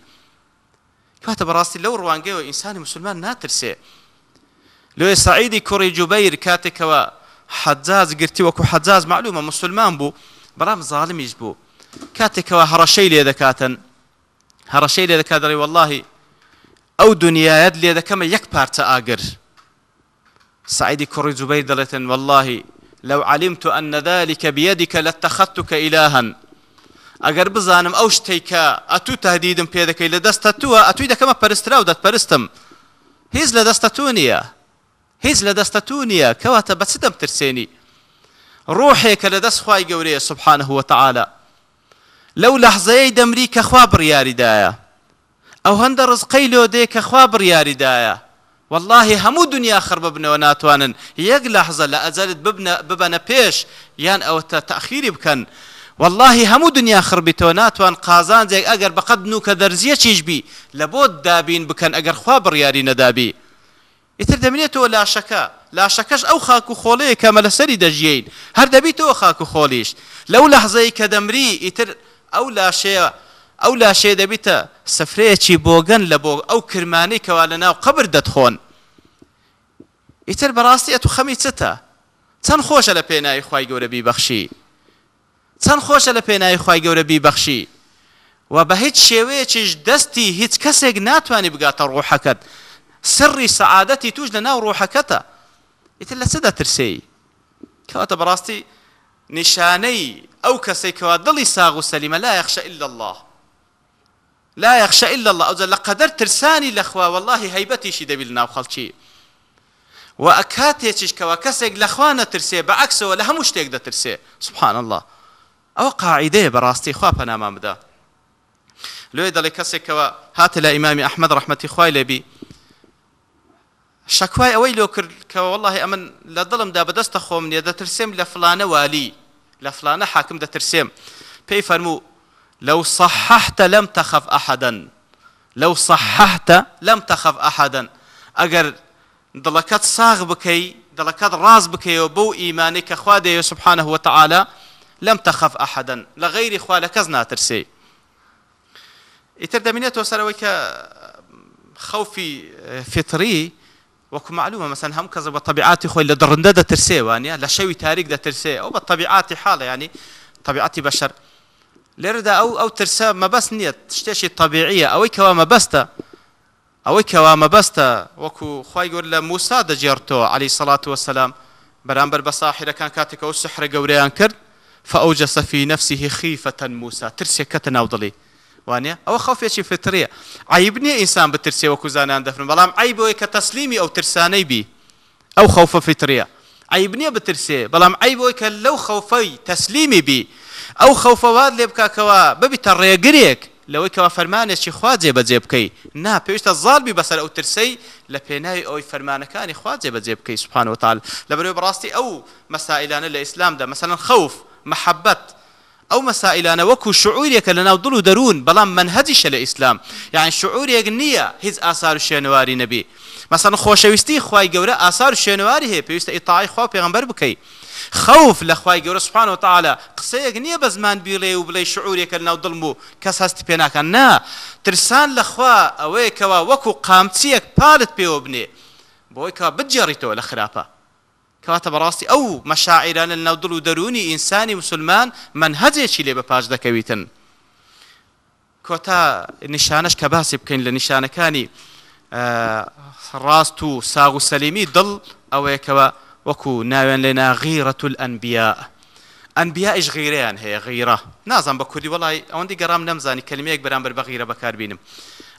کاتە بەڕاستی لەو ڕوانگەیەوە ئینسانی مسلمان ناترسێ لێ سعیدی کوڕی جوبەیر کاتێکەوە حەجاز گرتی وەکو حەجاز معلومە مسلمان بوو بەڵام زاڵمیش بوو کاتێکەوە هەڕەشەی لێ دەکاتن هەڕەشەی لێ دەکات دەڵێ واللهی ئەو دنیاەت لێ دەکەمە یەک پارچە ئاگر سعيد كري زبيد دلتن والله لو علمت أن ذلك بيدك لاتخذتك إلها ئەگەر بزانم ئەو شتێککە ئەتوو تهدیدم پێ دەکەی لە دەستە توە ئەتووی دەکەمە پەرسترا و دەتپەرستم هیچ لە دەستە تو نییە هیچ لە دەستە تو نییە کەواتە بە چدەم ترسێنی ڕۆحێکە لە دەست خی گەورەیە سبحانه وتعاالە لەو لەحزەیە دەمری کە خوا بڕیاریدایە ئەو هەندە ڕزقەی لۆدەیە کە خوا بڕیاریدایە والله هەموو دنیا خرب ببنەوە ناتوانن یەک لەحزە لە ئەجلت ببەنە پێش یان ئەوتە تاخیری بکەن والله هەموو دنیا خربیتەوە ناتوان قازانجێک ئەگەر بەقەت نوکە دەرزیە چیشبی لە بۆ دابین بکەن ئەگەر خوا بڕیاری نەدابی ئیتر دەمێتەوە لاشەکە لاشەکەش ئەو خاک و خۆڵەیە کەمە لەسەری دەژین هەر دەبیتەوە خاک و خۆلیش لەو لەحزەی کە دەمری ئیتر ئەو لاشەیە ئەو لاشێ دەبیتە سفرەیەکی بۆگەن لە بۆ ئەو کرمانی کەوا لە ناو قبر دەتخۆن ئیتر بەڕاستی ئەت و خەمی چتە چەند خۆشە لە پێناایی خی گەورە بیبەخشی چەند خۆشە لە پێناایی خی گەورە بیبەخشی و بە هیچ شێوەیەکیش دەستی هیچ کەسێک ناتوانانی بگاتە ڕۆحەکەت سری سەعادەتی توش لە ناو ڕۆحەکەتە ئیتر لە چ دەترسێی کەواتە بەڕاستی نیشانەی ئەو کەسێکەوە دڵی ساغ و سەلیمە لا یخشە إلا الله لا يخشى إلا الله أوزا لقدر ترساني لخوا والله هيبتي شي دبي لنا وخلشي وأكاتي تشك وكسك لخوانا ترسي بعكس ولا همش تيك ترسي سبحان الله أو قاعدة براستي خوا بنا ما مدا لو يدل كسك هات الإمام أحمد رحمة خوي لبي شکوای ئەوەی لۆ کرد کەەوە والله ئەمن لە دڵم دا بەدەستە خۆم نیە دەترسێم لە فلانە والی لە فلانە حاکم دەترسێم پێی فەرموو لو صححت لم تخف أحدا لو صححت لم تخف أحدا أجر دڵەکەت ساغ بکەی دڵەکەت ڕاز بکەیەوە بەو ئیمانی کە خوا دەیە سبحانه وتعاالە لەم تەخەف ئەحدن لە غەیری خوا لە کەس ناترسێ ئیتر دەمێنێتەوە سەرەوەی کە خەوفی فتری وەکو معلومە مەسەن هەم کەس بە تەبیعاتی خۆی لە دڕندە دەترسێوانە لە شەوی تاریک دەترسێ ئەو بە تەبیعاتی حاڵە ینی تەبیعاتی بەشەر لێرەدا ئەو ئەو ترسە مەبەست نییە شتێکی تەبیعیە ئەوەی کەوا مەبەستە ئەوەی کەوا مەبەستە وەکو خی گەور لە موسا دەجێڕتەوە علی سەڵات وەسەسلام بەرامبەر بە ساحرەکان کاتێکەوە سحرە گەورەیان کرد فەوجە سەفی نفسیه خیفەتەن موسا ترسێکەتە ناودڵی وانە ئەوە خەفێکی فترە عیب نیە ئینسان بترسێ وەکو زانان دەفرن بەڵام عیبەوەی کە تەسلیمی ئەو ترسانەی بی ئەو خەوفە فترە عیب نییە بترسێ بەڵام عیبەوەی کە لەو خەوفەی تەسلیمی بی ئەو خەوفەوات لێ بکاکەوە ببیتە ڕێگرێک لەوەی کەوا فەرمانێکی خواجێ بەجێ بکەیت نا پێویستە زالبی بەسەر ئەو ترسەی لە پێناوی ئەوی فەرمانەکانی خواجێ بەجێ بکەیت سوبحان وتال لە بەرەوەی بەڕاستی ئەو مەسائلانە لە ئیسلامدا مەسەن خەوف محەبەت ئەو مەسائلانە وەکو شعورێکە لە ناو دڵ و دەروون بەڵام منهەجیشە لە ئیسلام یان شعورێک نییە هیچ ئاسار و شوێنەواری نەبی مەسەن خۆشەویستی خی گەورە ئاسار و شوێنەواری هەیە پێویستە ئیتاعی خوا پێغمبەر بکەیت خەوف لە خی گەورە سوپان و تاالە قسەیەک نییە بە زمان بیڵێ و بڵێ شعورێکە ناو دڵم و کەس هەست پێناکەن نا ترسان لەخوا ئەوەیەکەوە وەکو قامچیەک پالت پێوە بنێ بۆی کا بجێڕیتەوە لە خراپە کەواتە بەڕاستی ئەو مەشاعران لە ناو دڵ و دەرونی ئینسانی مسلمان من هەجێکی لێ بە پاش دەکەویتن کۆتا نیشانش کە باسی بکەین لە نیشانەکانی ڕاست و ساغ و سەلیمی دڵ ئەوەیەکەوە وەکو ناوێن لێنا غیرەتول ئەنبیا ئەنبیایش غیرەیان هەیە غیرە نازان بە کوردی وڵی ئەوەندی گەڕام نەمزانی کلمەیەک بەرامبەر بە غیرە بەکاربینم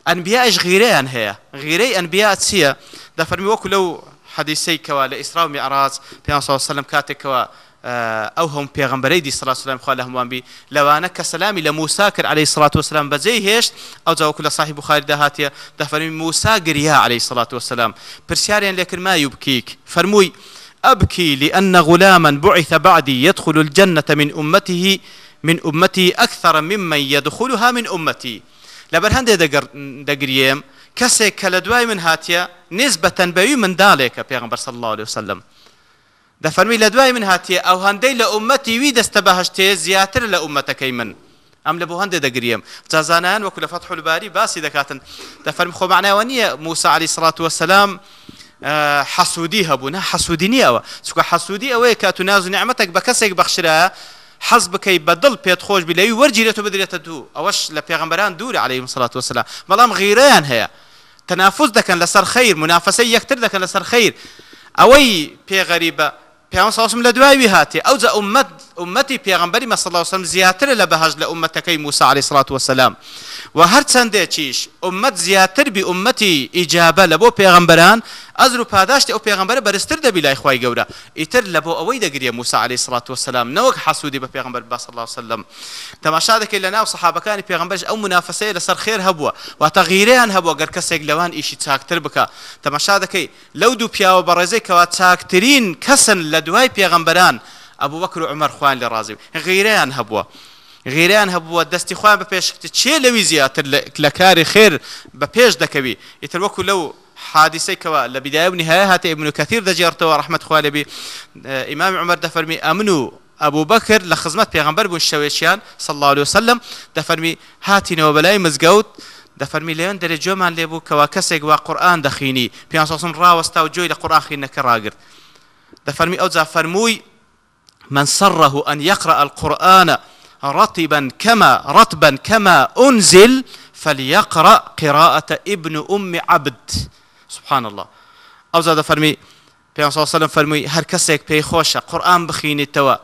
ئەنبیایش غیرەیان هەیە غیرەی ئەنبیا چییە دەفەرمی وەکو لەو حەدیسەی کەوا لە ئیسرا و میعراز پێ سلم کاتێکەوە ئەو هەم پێغمبەری دی سلا سلام خوا لە هەمووانبی لەوانە کە سەسلامی لە موسا کرد عليهەی سلات وسلام بەجێ هێشت ئەو جاوەکو لە صاحب بخاری داهاتە دەفەرمی موسا گریا عليهەی سلات وسلام پرسیاریان لێکرمای و بکیک فەرمووی أبكي لأن غلاما بعث بعدي يدخل الجنة من أمته من أمتي أكثر ممن يدخلها من أمتي لەبەر هەندێ دەگریم کەسێک کە لە دوای من هاتیە نسبەتەن بەوی منداڵێکە پێغمبەر صلی الله عليه وسلم دەفەرمی لە دوای من هاتیە ئەو هەندەی لە ئومەتی وی دەستە بەهشتەیە زیاتر لە ئومەتەکەی من ئەم لە بۆ هەندێ دەگریم جازانان وەکو لە فتح الباری باسی دەکاتن دەفەرم خۆمانەوە نییە موسى عليه الصلاة والسلام حەسوودی هەبوو نە حەسوودی نیەوە چکە حەسوودی ئەوەیە کە تو ناز و نعممەتێک بە کەسێک بەخشرە حەز بکەیت بەدڵ پێت خۆش بلەوی وەرگیرێت و بدرێتە دوو ئەوەش لە پێغمبەران دوور عليه مسلات وسلام بەڵام غیرەیان هەیە تەنافوس دەکەن لەسەر خیر منافەسە یەکتر دەکەن لەسەر خیر ئەوەی پێغەریبە پیان ساسم لە دوایوی هااتێ ئەو جە عمەت ئومەتی پێغمبەری مەسەڵاوسم زیاتر لە بەهژ لە ئومەتەکەی موسا علی سڵات وسلام و هەر چەندێکیش ئومەت زیاتر بی ئومەتی ئیجابە لە بۆ پێغمبەران ئەزر و پاداشتی ئەو پێغمبەر بەرزتر دەبی لای خی گەورە ئیتر لە بۆ ئەوەی دەگرێ موسا علی سڵات وسلام نەوەک حسوودی بە پێغمبەر بەسەڵ وسلم تەماشا دەکەی لە ناو سەحابەکانی پێغمبەرش ئەو منافسەیە لەسەر خێر هەبووە واتە غیرەیان هەبووە گەر کەسێک لەوان ئیشی چاکتر بکە تەماشا دەکەی لەو دوو پیاوە بە ڕێزەی کەوا چاکترین کەسن لە دوای پێغمبەران ئەبوو وەکر و عمر خوان لە ڕازی غیریان هەبووە غیریان هەبووە دەستی خوان بە پێشکتی چێ لەوی زیاتر لە کاری خێر بە پێش دەکەوی ئیتر وەکو لەو حادثەی کەەوە لە بدای و نهایە هاتە ئبن و کەثیر دەجێڕتەوە ڕحمت خوا لەبی ئیمام عمر دەفەرمی ئەمن و ئەبوو بەکرد لە خزمەت پێغمبەر بوون شەوێکیان سەله لە وسلم دەفەرمی هاتینەوە بەلای مزگەوت دەفەرمی لەوێن دەرەجێمان لێبوو کەوا کەسێک وا قورآان دەخینی پێ ڕاوەستا و جۆی لە قڕاخینەکە ڕاگرت دەفەرمی ئەو جا فەرمووی من سره أن يقرأ القرآن رطبا كما رطبا كما أنزل فليقرأ قراءة ابن أم عبد سبحان الله أو زاد فرمي پیان صلی الله فرمووی هەر کەسێک پێی خۆشە قورآن بخینیتەوە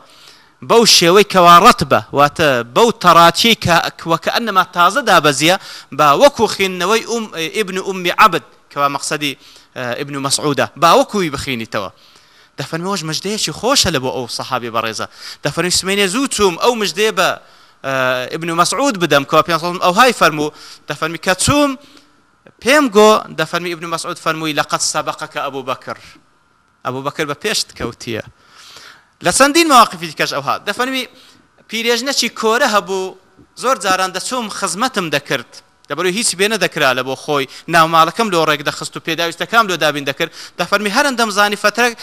بەو شێوەی کەواڕەت بە واتە بەو تەڕاتی کە وەکە ئەنەما تازە دابەزیە با وەکو خینەوەی ئوم ئبن عمی عبد کەوا مەقصدی ئبن مەسعودە با وەکووی بخینیتەوە دەفەرمەوەش مژدەیەکی خۆشە لە بۆ ئەو سەحابی بەڕێزە دەفەرمی سمێنێ زوو چوم ئەو مژدێ بە ابن و مەسعود بدەم کە پێم ئەو های فەرموو دەفەرمی کە چوم پێم گۆ دەفەرمی ئبن مەسعود فەرمووی لەقەت سەبقەکە ئەبوو بەکر ئەبوو بەکر بە پێشت کەوتیە لە چەندین مواقفی کەش ئەوها دەفەرمی پیرێژنەکی کۆرە هەبوو زۆر جاران دەچوم خزمەتم دەکرد دەبەر هیچ بێنە دەکرا لە بۆ خۆی ناوماڵەکەم لۆ ڕێک دەخست و پێداویستەکەم لۆ دابین دەکرد دەفەرمی هەرن دەمزانی فترەک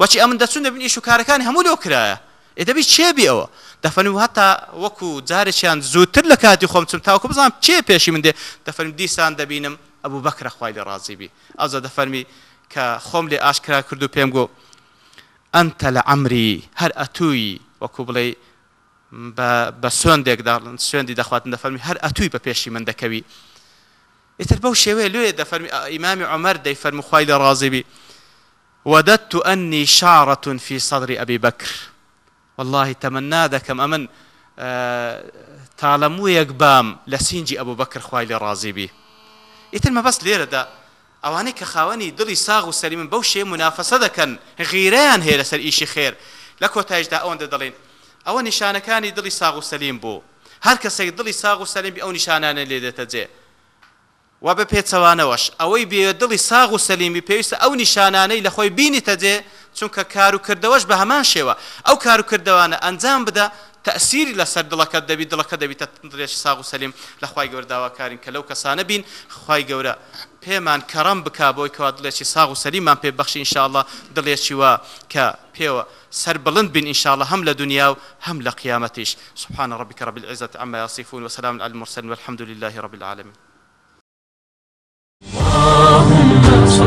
وەچی ئەمن دەچون دەبین ئیش و کارەکان هەموو لۆ کرایە ئێدەبی چێبی ئەوە دەفەنی و هەتا وەکو جارێکیان زووتر لە کاتی خۆم چم تاوکو بزانام چێ پێشی من دێ دەفەرم دیسان دەبینم ئەبوو بەکرە خوای لە ڕازیبی ئازە دەفەرمی کە خۆم لێ ئاشکرا کرد و پێم گۆ ئەتە لە ئەمری هەر ئەتووی وەکو بڵێ بە سوێندێکداڵن سوێندی دەخواتن دەفەرمی هەر ئەتووی بە پێشی من دەکەوی ئیتر بەو شێوەیە لێ دەفەرمی ئیمامی عمەر دەی فەرمخوای لە ڕازیبی وددت أني شعرة في صدر أبي بكر والله تمنا دەکەم ئەمن تاالەموویەک بام لە سینجی ئەبوو بەکر خوای لێ ڕازیبی ئیتر مەبەست لێرەدا ئەوانەی کە خاوەنی دڵی ساغ و سەری من بەو شێ منافەسە دەکەن غیرەیان هەیە لەسەر ئیشی خێر لە کۆتایشدا ئەوەندە دەڵێن ئەوە نیشانەکانی دڵی ساغ و سەلیم بوو هەر کەسێک دڵی ساغ و سەلیمی ئەو نیشانانە لێ دێتە جێ و بە پێچەوانەوەش ئەوەی بێدڵی ساغ و سەلیمی پێویستە ئەو نیشانانەی لە خۆی بینی تەجێ چونکە کاروکردەوەش بە هەمان شێوە ئەو کاروکردوانە ئەنجام بدە تأسیری لەسەر دڵەکە دەبی دڵەکە دەبیتە درێژ ساغ و سەلیم لە خی گەورداواکارین کە لەو کەسانە بین خی گەورە پێمان کەڕم بکبۆی کەوا دڵێکی ساغ و سەلیمان پێبخشی انشاءله دڵێکی وە کە پێوە سەر بڵند بین انشاءله هەم لە دنیا و هەم لە قیامەتیش سبحانە ڕبیکە ڕبیل عزت ئەمە یاسیفون وسلام المرسن والحمد لله رب العالمين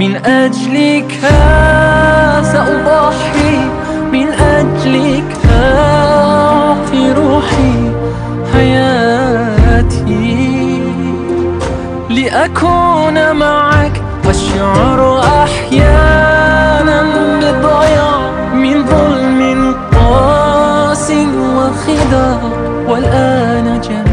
من أجلك سأضحي من أجلك أعطي روحي حياتي لأكون معك والشعر أحيانا بضياع من ظلم قاس وخداع والآن جميل